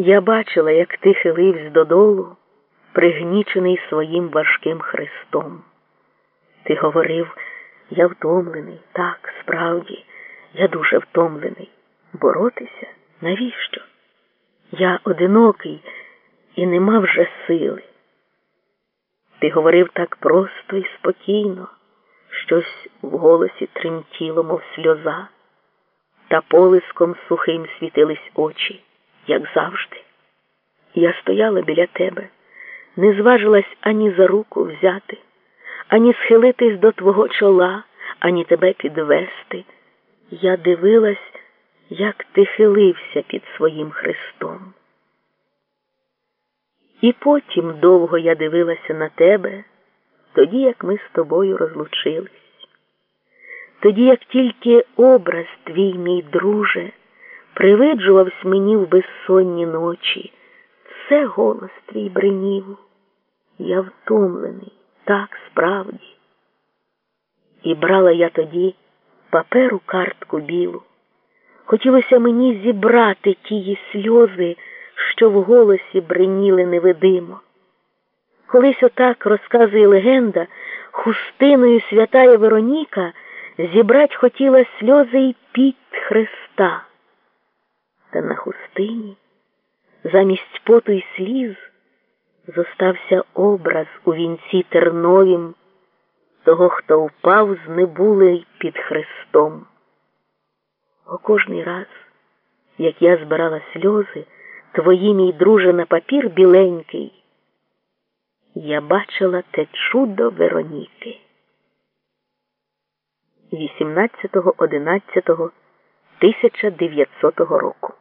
Я бачила, як ти хилився додолу, пригнічений своїм важким хрестом. Ти говорив, я втомлений, так, справді, я дуже втомлений. Боротися? Навіщо? Я одинокий і не мав вже сили. Ти говорив так просто і спокійно, щось в голосі тремтіло, мов сльоза, та полиском сухим світились очі, як завжди. Я стояла біля тебе, не зважилась ані за руку взяти, ані схилитись до твого чола, ані тебе підвести. Я дивилась, як ти хилився під своїм Христом. І потім довго я дивилася на тебе, тоді як ми з тобою розлучились. Тоді, як тільки образ твій, мій друже, привиджувався мені в безсонні ночі, все голос твій бринів. Я втомлений, так справді. І брала я тоді паперу картку білу. Хотілося мені зібрати тії сльози, що в голосі бриніли невидимо. Колись отак розказує легенда, хустиною святая Вероніка зібрать хотіла сльози й піть Христа. Та на хустині замість поту й сліз зостався образ у вінці терновім того, хто впав з небулей під Христом. О кожний раз, як я збирала сльози, твої, мій друже, на папір біленький, я бачила те чудо Вероніки. 18.11.1900 року